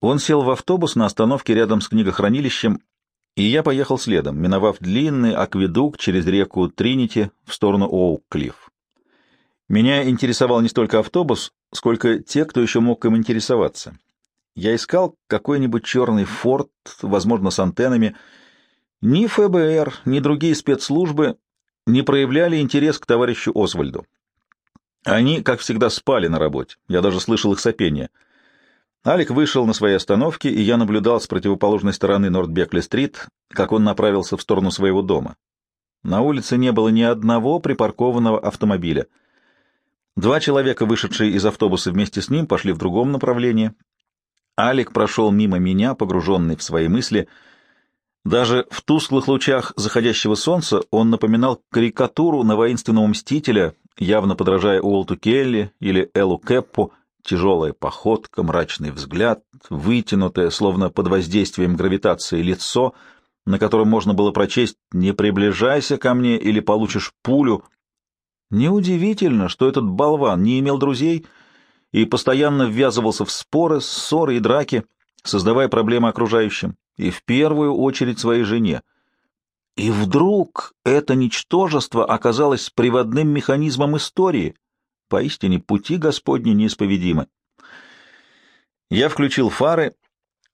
Он сел в автобус на остановке рядом с книгохранилищем, и я поехал следом, миновав длинный акведук через реку Тринити в сторону Оук-Клифф. Меня интересовал не столько автобус, сколько те, кто еще мог им интересоваться. Я искал какой-нибудь черный форт, возможно, с антеннами. Ни ФБР, ни другие спецслужбы не проявляли интерес к товарищу Освальду. Они, как всегда, спали на работе. Я даже слышал их сопение. Алик вышел на своей остановке, и я наблюдал с противоположной стороны Нордбекли-стрит, как он направился в сторону своего дома. На улице не было ни одного припаркованного автомобиля — Два человека, вышедшие из автобуса вместе с ним, пошли в другом направлении. Алик прошел мимо меня, погруженный в свои мысли. Даже в тусклых лучах заходящего солнца он напоминал карикатуру на воинственного мстителя, явно подражая Уолту Келли или Эллу Кэппу, тяжелая походка, мрачный взгляд, вытянутое, словно под воздействием гравитации, лицо, на котором можно было прочесть «Не приближайся ко мне или получишь пулю», Неудивительно, что этот болван не имел друзей и постоянно ввязывался в споры, ссоры и драки, создавая проблемы окружающим, и в первую очередь своей жене. И вдруг это ничтожество оказалось приводным механизмом истории. Поистине пути Господни неисповедимы. Я включил фары,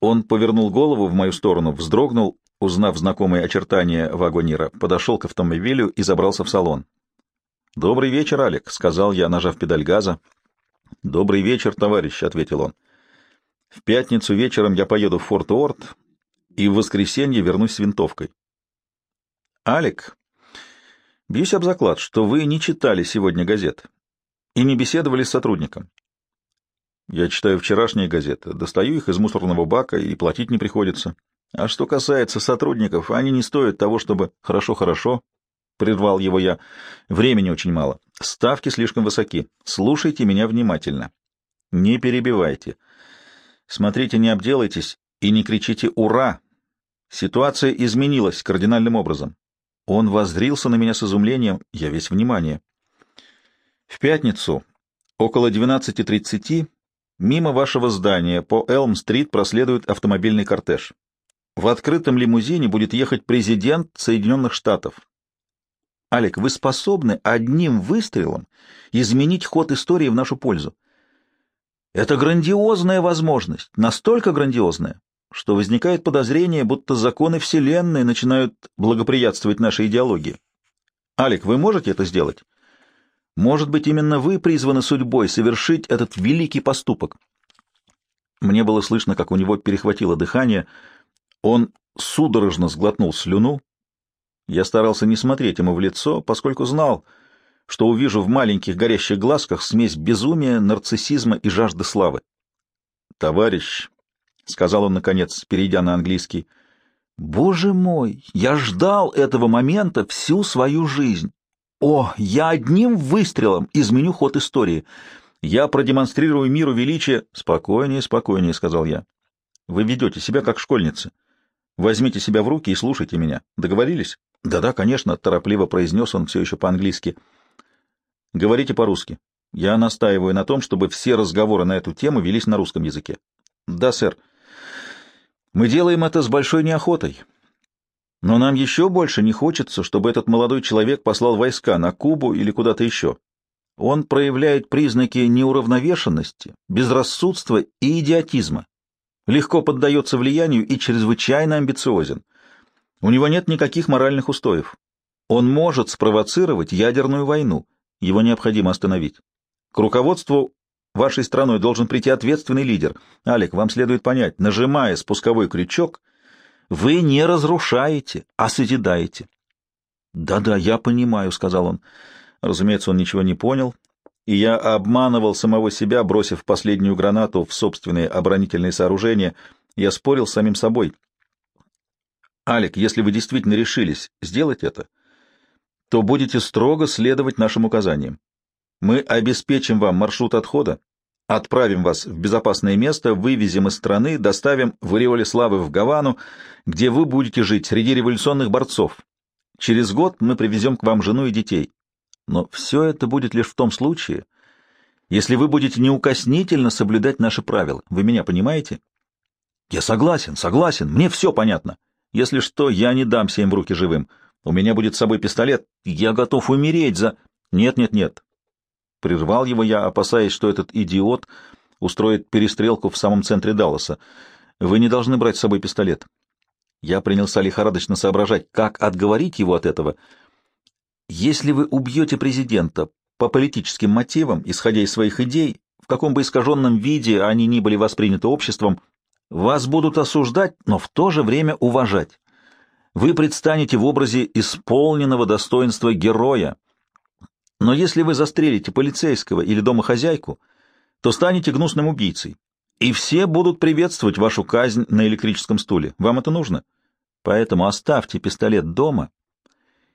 он повернул голову в мою сторону, вздрогнул, узнав знакомые очертания вагонира, подошел к автомобилю и забрался в салон. «Добрый вечер, Алек», — сказал я, нажав педаль газа. «Добрый вечер, товарищ», — ответил он. «В пятницу вечером я поеду в Форт Уорд и в воскресенье вернусь с винтовкой». «Алек, бьюсь об заклад, что вы не читали сегодня газет и не беседовали с сотрудником». «Я читаю вчерашние газеты, достаю их из мусорного бака и платить не приходится. А что касается сотрудников, они не стоят того, чтобы хорошо-хорошо — прервал его я. — Времени очень мало. Ставки слишком высоки. Слушайте меня внимательно. Не перебивайте. Смотрите, не обделайтесь и не кричите «Ура!». Ситуация изменилась кардинальным образом. Он воззрился на меня с изумлением. Я весь внимание. В пятницу, около 12.30, мимо вашего здания по Элм-стрит проследует автомобильный кортеж. В открытом лимузине будет ехать президент Соединенных Штатов. Алик, вы способны одним выстрелом изменить ход истории в нашу пользу. Это грандиозная возможность, настолько грандиозная, что возникает подозрение, будто законы Вселенной начинают благоприятствовать нашей идеологии. Алик, вы можете это сделать? Может быть, именно вы призваны судьбой совершить этот великий поступок? Мне было слышно, как у него перехватило дыхание. Он судорожно сглотнул слюну, я старался не смотреть ему в лицо, поскольку знал, что увижу в маленьких горящих глазках смесь безумия, нарциссизма и жажды славы. «Товарищ», — сказал он, наконец, перейдя на английский, — «Боже мой, я ждал этого момента всю свою жизнь. О, я одним выстрелом изменю ход истории. Я продемонстрирую миру величие...» «Спокойнее, спокойнее», — сказал я. «Вы ведете себя как школьница. Возьмите себя в руки и слушайте меня. Договорились?» «Да-да, конечно», — торопливо произнес он все еще по-английски. «Говорите по-русски. Я настаиваю на том, чтобы все разговоры на эту тему велись на русском языке». «Да, сэр. Мы делаем это с большой неохотой. Но нам еще больше не хочется, чтобы этот молодой человек послал войска на Кубу или куда-то еще. Он проявляет признаки неуравновешенности, безрассудства и идиотизма, легко поддается влиянию и чрезвычайно амбициозен». У него нет никаких моральных устоев. Он может спровоцировать ядерную войну. Его необходимо остановить. К руководству вашей страной должен прийти ответственный лидер. Алик, вам следует понять, нажимая спусковой крючок, вы не разрушаете, а созидаете. «Да-да, я понимаю», — сказал он. Разумеется, он ничего не понял, и я обманывал самого себя, бросив последнюю гранату в собственные оборонительные сооружения. Я спорил с самим собой — Алик, если вы действительно решились сделать это, то будете строго следовать нашим указаниям. Мы обеспечим вам маршрут отхода, отправим вас в безопасное место, вывезем из страны, доставим в Ореоле Славы в Гавану, где вы будете жить среди революционных борцов. Через год мы привезем к вам жену и детей. Но все это будет лишь в том случае, если вы будете неукоснительно соблюдать наши правила. Вы меня понимаете? Я согласен, согласен, мне все понятно. Если что, я не дамся им в руки живым. У меня будет с собой пистолет, я готов умереть за... Нет, нет, нет. Прервал его я, опасаясь, что этот идиот устроит перестрелку в самом центре Далласа. Вы не должны брать с собой пистолет. Я принялся лихорадочно соображать, как отговорить его от этого. Если вы убьете президента по политическим мотивам, исходя из своих идей, в каком бы искаженном виде они ни были восприняты обществом, вас будут осуждать, но в то же время уважать. Вы предстанете в образе исполненного достоинства героя. Но если вы застрелите полицейского или домохозяйку, то станете гнусным убийцей, и все будут приветствовать вашу казнь на электрическом стуле. Вам это нужно? Поэтому оставьте пистолет дома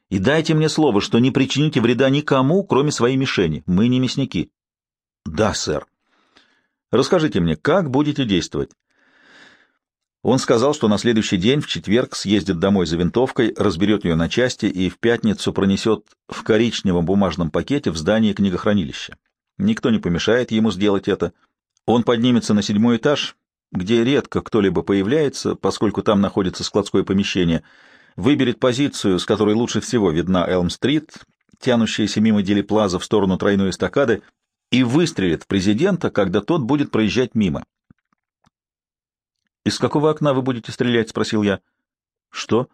и дайте мне слово, что не причините вреда никому, кроме своей мишени. Мы не мясники. Да, сэр. Расскажите мне, как будете действовать? Он сказал, что на следующий день, в четверг, съездит домой за винтовкой, разберет ее на части и в пятницу пронесет в коричневом бумажном пакете в здание книгохранилища. Никто не помешает ему сделать это. Он поднимется на седьмой этаж, где редко кто-либо появляется, поскольку там находится складское помещение, выберет позицию, с которой лучше всего видна Элм-стрит, тянущаяся мимо Делиплаза в сторону тройной эстакады, и выстрелит в президента, когда тот будет проезжать мимо. «Из какого окна вы будете стрелять?» — спросил я. «Что?»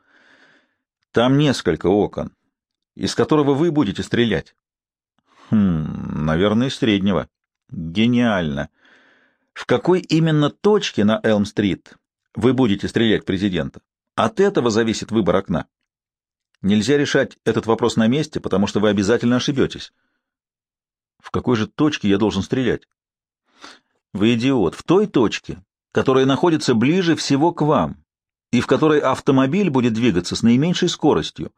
«Там несколько окон, из которого вы будете стрелять». «Хм, наверное, из среднего». «Гениально. В какой именно точке на Элм-стрит вы будете стрелять президента? От этого зависит выбор окна. Нельзя решать этот вопрос на месте, потому что вы обязательно ошибетесь». «В какой же точке я должен стрелять?» «Вы идиот. В той точке, которая находится ближе всего к вам и в которой автомобиль будет двигаться с наименьшей скоростью.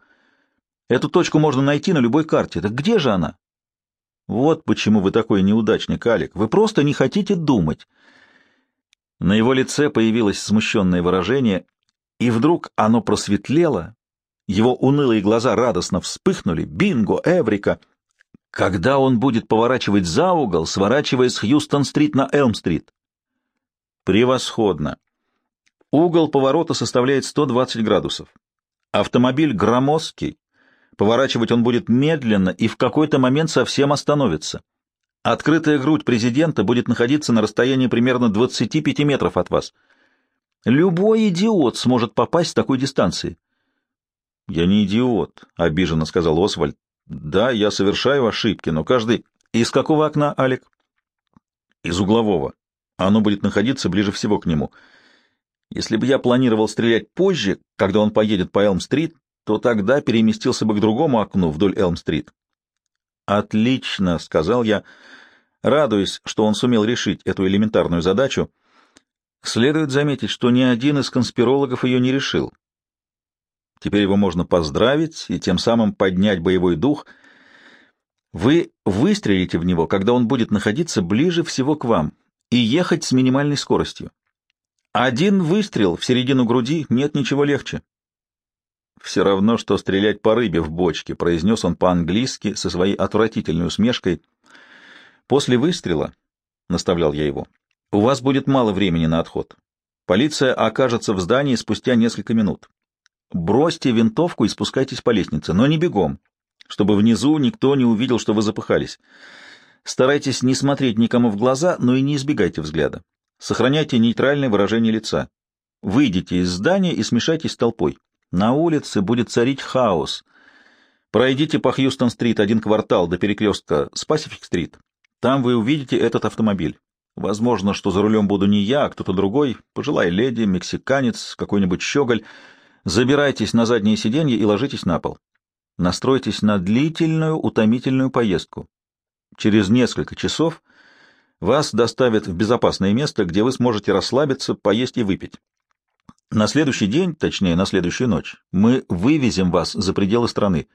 Эту точку можно найти на любой карте. Так где же она? Вот почему вы такой неудачник, Алик. Вы просто не хотите думать. На его лице появилось смущенное выражение, и вдруг оно просветлело. Его унылые глаза радостно вспыхнули. Бинго, Эврика! Когда он будет поворачивать за угол, сворачивая с Хьюстон-стрит на Элм-стрит? Превосходно. Угол поворота составляет 120 градусов. Автомобиль громоздкий. Поворачивать он будет медленно и в какой-то момент совсем остановится. Открытая грудь президента будет находиться на расстоянии примерно 25 метров от вас. Любой идиот сможет попасть с такой дистанции. — Я не идиот, — обиженно сказал Освальд. — Да, я совершаю ошибки, но каждый... Из какого окна, Алик? — Из углового. Оно будет находиться ближе всего к нему. Если бы я планировал стрелять позже, когда он поедет по Элм-стрит, то тогда переместился бы к другому окну вдоль Элм-стрит. «Отлично», — сказал я, радуясь, что он сумел решить эту элементарную задачу. Следует заметить, что ни один из конспирологов ее не решил. Теперь его можно поздравить и тем самым поднять боевой дух. Вы выстрелите в него, когда он будет находиться ближе всего к вам, и ехать с минимальной скоростью. Один выстрел в середину груди нет ничего легче. «Все равно, что стрелять по рыбе в бочке», — произнес он по-английски со своей отвратительной усмешкой. «После выстрела», — наставлял я его, — «у вас будет мало времени на отход. Полиция окажется в здании спустя несколько минут. Бросьте винтовку и спускайтесь по лестнице, но не бегом, чтобы внизу никто не увидел, что вы запыхались. Старайтесь не смотреть никому в глаза, но и не избегайте взгляда. Сохраняйте нейтральное выражение лица. Выйдите из здания и смешайтесь с толпой. На улице будет царить хаос. Пройдите по Хьюстон-стрит один квартал до перекрестка с Пасифик-стрит. Там вы увидите этот автомобиль. Возможно, что за рулем буду не я, а кто-то другой, пожилая леди, мексиканец, какой-нибудь щеголь. Забирайтесь на заднее сиденье и ложитесь на пол. Настройтесь на длительную, утомительную поездку. Через несколько часов вас доставят в безопасное место, где вы сможете расслабиться, поесть и выпить. На следующий день, точнее, на следующую ночь, мы вывезем вас за пределы страны.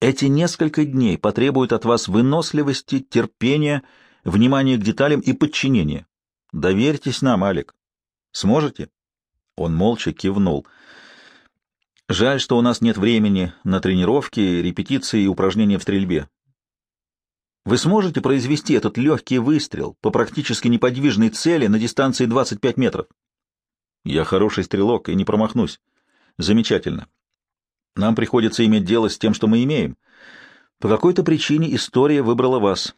Эти несколько дней потребуют от вас выносливости, терпения, внимания к деталям и подчинения. Доверьтесь нам, Алик. Сможете? Он молча кивнул. Жаль, что у нас нет времени на тренировки, репетиции и упражнения в стрельбе. Вы сможете произвести этот легкий выстрел по практически неподвижной цели на дистанции 25 метров? Я хороший стрелок и не промахнусь. Замечательно. Нам приходится иметь дело с тем, что мы имеем. По какой-то причине история выбрала вас.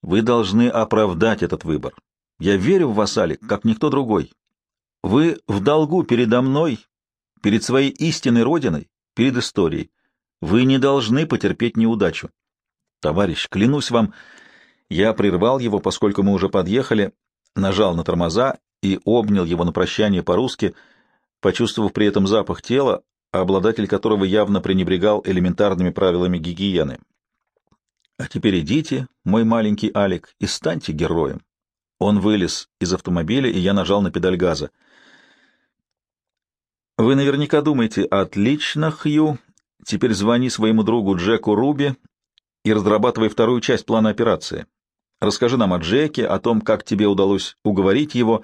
Вы должны оправдать этот выбор. Я верю в вас, Алик, как никто другой. Вы в долгу передо мной, перед своей истинной родиной, перед историей. Вы не должны потерпеть неудачу. Товарищ, клянусь вам, я прервал его, поскольку мы уже подъехали, нажал на тормоза и обнял его на прощание по-русски, почувствовав при этом запах тела, обладатель которого явно пренебрегал элементарными правилами гигиены. А теперь идите, мой маленький Алик, и станьте героем. Он вылез из автомобиля, и я нажал на педаль газа. Вы наверняка думаете, отлично, Хью, теперь звони своему другу Джеку Руби и разрабатывай вторую часть плана операции. Расскажи нам о Джеке, о том, как тебе удалось уговорить его,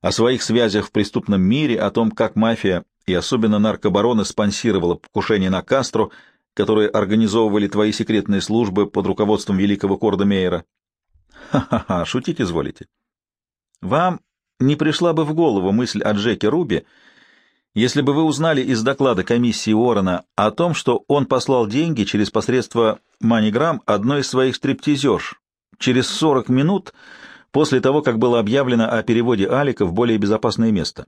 о своих связях в преступном мире, о том, как мафия и особенно наркобароны спонсировала покушение на Кастро, которые организовывали твои секретные службы под руководством великого Корда Мейера. Ха-ха-ха, шутить изволите. Вам не пришла бы в голову мысль о Джеке Руби, если бы вы узнали из доклада комиссии Уоррена о том, что он послал деньги через посредство MoneyGram одной из своих стриптизерш через 40 минут после того, как было объявлено о переводе Алика в более безопасное место.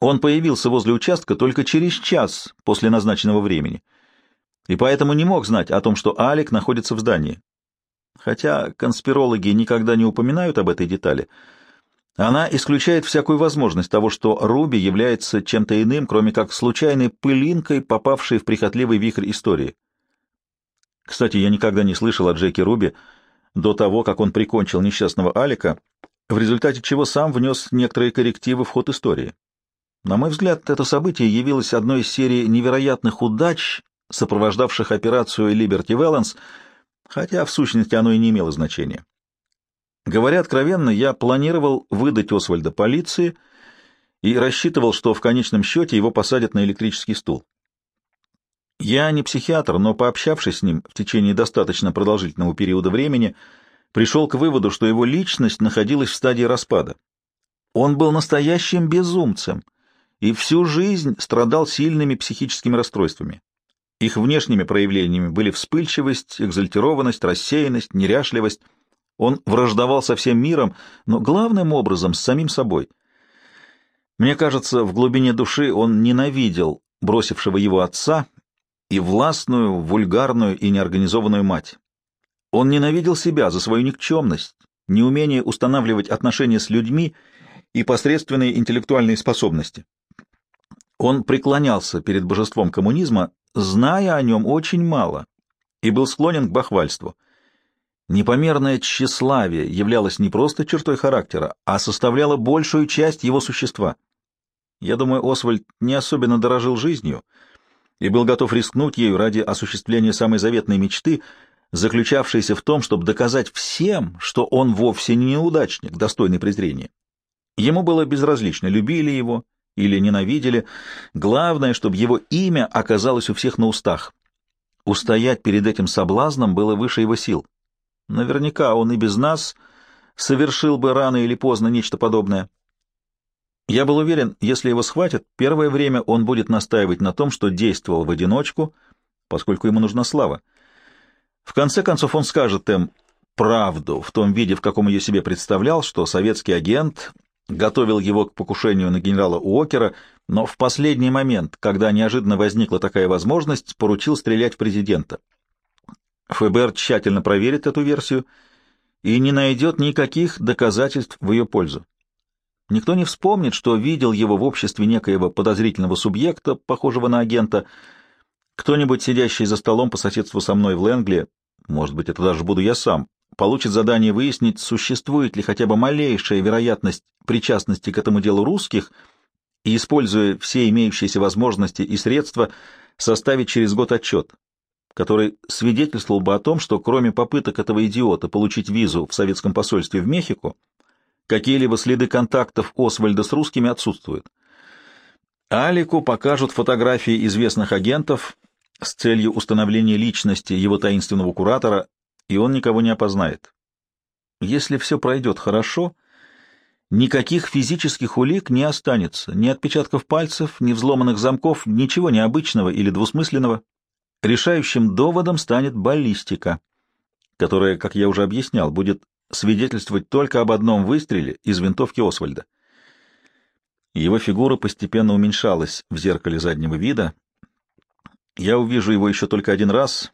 Он появился возле участка только через час после назначенного времени, и поэтому не мог знать о том, что Алик находится в здании. Хотя конспирологи никогда не упоминают об этой детали, она исключает всякую возможность того, что Руби является чем-то иным, кроме как случайной пылинкой, попавшей в прихотливый вихрь истории. Кстати, я никогда не слышал о Джеке Руби до того, как он прикончил несчастного Алика, в результате чего сам внес некоторые коррективы в ход истории. На мой взгляд, это событие явилось одной из серии невероятных удач, сопровождавших операцию Liberty Valance, хотя в сущности оно и не имело значения. Говоря откровенно, я планировал выдать Освальда полиции и рассчитывал, что в конечном счете его посадят на электрический стул. Я не психиатр, но, пообщавшись с ним в течение достаточно продолжительного периода времени, пришел к выводу, что его личность находилась в стадии распада. Он был настоящим безумцем и всю жизнь страдал сильными психическими расстройствами. Их внешними проявлениями были вспыльчивость, экзальтированность, рассеянность, неряшливость — он враждовал со всем миром, но главным образом с самим собой. Мне кажется, в глубине души он ненавидел бросившего его отца и властную, вульгарную и неорганизованную мать. Он ненавидел себя за свою никчемность, неумение устанавливать отношения с людьми и посредственные интеллектуальные способности. Он преклонялся перед божеством коммунизма, зная о нем очень мало, и был склонен к бахвальству — Непомерное тщеславие являлось не просто чертой характера, а составляло большую часть его существа. Я думаю, Освальд не особенно дорожил жизнью и был готов рискнуть ею ради осуществления самой заветной мечты, заключавшейся в том, чтобы доказать всем, что он вовсе не неудачник, достойный презрения. Ему было безразлично, любили его или ненавидели. Главное, чтобы его имя оказалось у всех на устах. Устоять перед этим соблазном было выше его сил. Наверняка он и без нас совершил бы рано или поздно нечто подобное. Я был уверен, если его схватят, первое время он будет настаивать на том, что действовал в одиночку, поскольку ему нужна слава. В конце концов он скажет им правду в том виде, в каком ее себе представлял, что советский агент готовил его к покушению на генерала Уокера, но в последний момент, когда неожиданно возникла такая возможность, поручил стрелять в президента. ФБР тщательно проверит эту версию и не найдет никаких доказательств в ее пользу. Никто не вспомнит, что видел его в обществе некоего подозрительного субъекта, похожего на агента. Кто-нибудь, сидящий за столом по соседству со мной в Лэнгли, может быть, это даже буду я сам, получит задание выяснить, существует ли хотя бы малейшая вероятность причастности к этому делу русских, и, используя все имеющиеся возможности и средства, составить через год отчет который свидетельствовал бы о том, что кроме попыток этого идиота получить визу в советском посольстве в Мехико, какие-либо следы контактов Освальда с русскими отсутствуют. Алику покажут фотографии известных агентов с целью установления личности его таинственного куратора, и он никого не опознает. Если все пройдет хорошо, Никаких физических улик не останется, ни отпечатков пальцев, ни взломанных замков, ничего необычного или двусмысленного. Решающим доводом станет баллистика, которая, как я уже объяснял, будет свидетельствовать только об одном выстреле из винтовки Освальда. Его фигура постепенно уменьшалась в зеркале заднего вида. Я увижу его еще только один раз,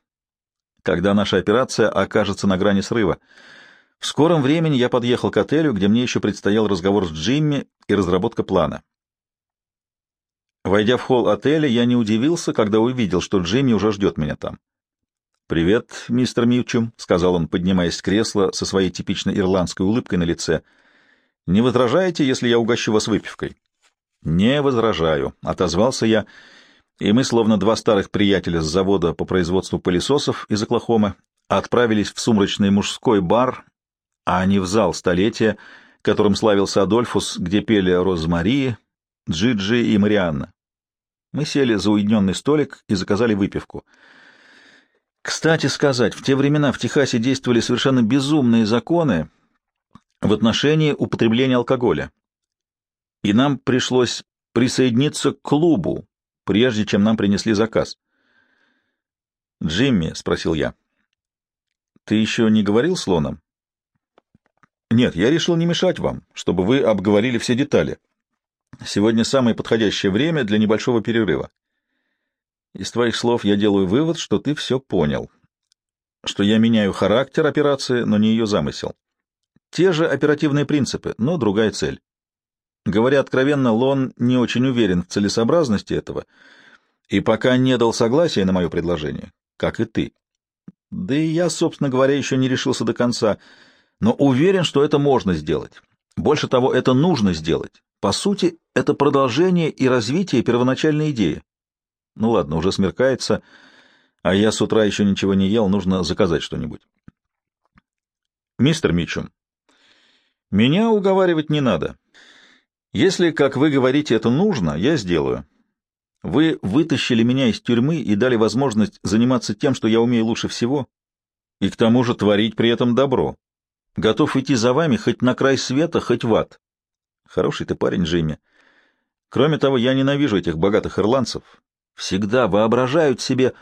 когда наша операция окажется на грани срыва. В скором времени я подъехал к отелю, где мне еще предстоял разговор с Джимми и разработка плана. Войдя в холл отеля, я не удивился, когда увидел, что Джимми уже ждет меня там. «Привет, мистер Мьючум», — сказал он, поднимаясь с кресла со своей типичной ирландской улыбкой на лице. «Не возражаете, если я угощу вас выпивкой?» «Не возражаю», — отозвался я, и мы, словно два старых приятеля с завода по производству пылесосов из Оклахомы, отправились в сумрачный мужской бар, а не в зал столетия, которым славился Адольфус, где пели Розмари, Джиджи и Марианна. Мы сели за уединенный столик и заказали выпивку. Кстати сказать, в те времена в Техасе действовали совершенно безумные законы в отношении употребления алкоголя. И нам пришлось присоединиться к клубу, прежде чем нам принесли заказ. «Джимми», — спросил я, — «ты еще не говорил с Лоном?» «Нет, я решил не мешать вам, чтобы вы обговорили все детали. Сегодня самое подходящее время для небольшого перерыва. Из твоих слов я делаю вывод, что ты все понял. Что я меняю характер операции, но не ее замысел. Те же оперативные принципы, но другая цель. Говоря откровенно, Лон не очень уверен в целесообразности этого и пока не дал согласия на мое предложение, как и ты. Да и я, собственно говоря, еще не решился до конца, но уверен, что это можно сделать. Больше того, это нужно сделать. По сути, это продолжение и развитие первоначальной идеи. Ну ладно, уже смеркается, а я с утра еще ничего не ел, нужно заказать что-нибудь. Мистер Митчум, меня уговаривать не надо. Если, как вы говорите, это нужно, я сделаю. Вы вытащили меня из тюрьмы и дали возможность заниматься тем, что я умею лучше всего, и к тому же творить при этом добро. Готов идти за вами хоть на край света, хоть в ад. Хороший ты парень, Джимми. Кроме того, я ненавижу этих богатых ирландцев. Всегда воображают себе,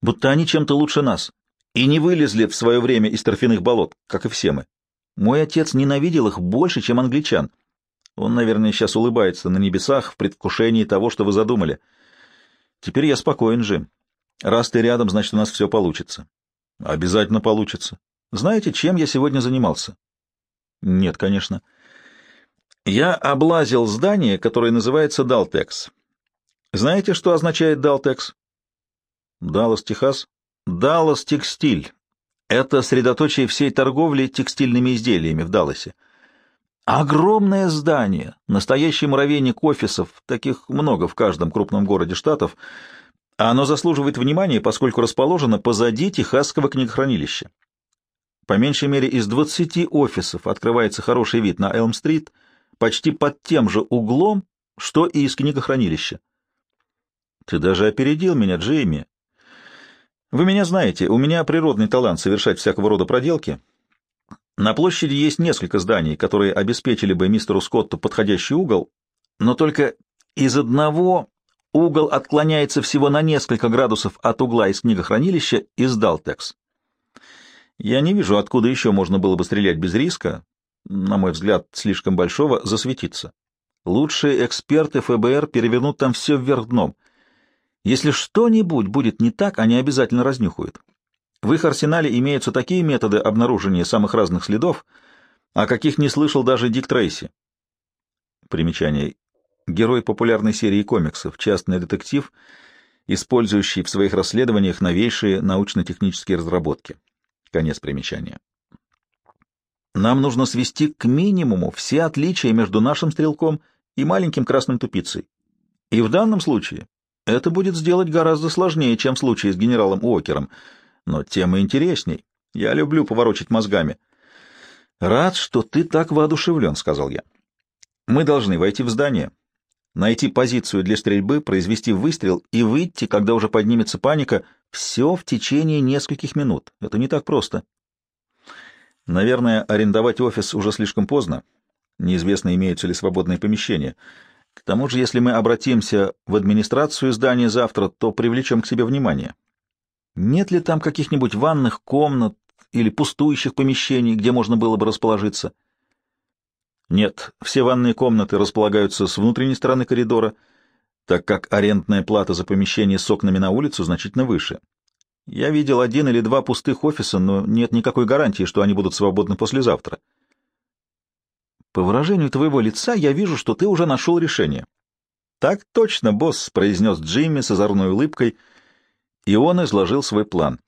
будто они чем-то лучше нас, и не вылезли в свое время из торфяных болот, как и все мы. Мой отец ненавидел их больше, чем англичан. Он, наверное, сейчас улыбается на небесах в предвкушении того, что вы задумали. Теперь я спокоен, Джим. Раз ты рядом, значит, у нас все получится. Обязательно получится. Знаете, чем я сегодня занимался? Нет, конечно. Я облазил здание, которое называется Далтекс. Знаете, что означает Далтекс? Даллас, Техас. Даллас Текстиль. Это средоточие всей торговли текстильными изделиями в Далласе. Огромное здание, настоящий муравейник офисов, таких много в каждом крупном городе штатов. Оно заслуживает внимания, поскольку расположено позади Техасского книгохранилища. По меньшей мере из 20 офисов открывается хороший вид на Элм-стрит — почти под тем же углом, что и из книгохранилища. Ты даже опередил меня, Джейми. Вы меня знаете, у меня природный талант совершать всякого рода проделки. На площади есть несколько зданий, которые обеспечили бы мистеру Скотту подходящий угол, но только из одного угол отклоняется всего на несколько градусов от угла из книгохранилища из Далтекс. Я не вижу, откуда еще можно было бы стрелять без риска, на мой взгляд, слишком большого, засветиться. Лучшие эксперты ФБР перевернут там все вверх дном. Если что-нибудь будет не так, они обязательно разнюхают. В их арсенале имеются такие методы обнаружения самых разных следов, о каких не слышал даже Дик Трейси. Примечание. Герой популярной серии комиксов, частный детектив, использующий в своих расследованиях новейшие научно-технические разработки. Конец примечания. Нам нужно свести к минимуму все отличия между нашим стрелком и маленьким красным тупицей. И в данном случае это будет сделать гораздо сложнее, чем в случае с генералом Уокером, но тем и интересней. Я люблю поворочить мозгами. «Рад, что ты так воодушевлен», — сказал я. «Мы должны войти в здание, найти позицию для стрельбы, произвести выстрел и выйти, когда уже поднимется паника, все в течение нескольких минут. Это не так просто». Наверное, арендовать офис уже слишком поздно. Неизвестно, имеются ли свободные помещения. К тому же, если мы обратимся в администрацию здания завтра, то привлечем к себе внимание. Нет ли там каких-нибудь ванных комнат или пустующих помещений, где можно было бы расположиться? Нет, все ванные комнаты располагаются с внутренней стороны коридора, так как арендная плата за помещение с окнами на улицу значительно выше. Я видел один или два пустых офиса, но нет никакой гарантии, что они будут свободны послезавтра. По выражению твоего лица я вижу, что ты уже нашел решение. — Так точно, босс, — произнес Джимми с озорной улыбкой — и он изложил свой план.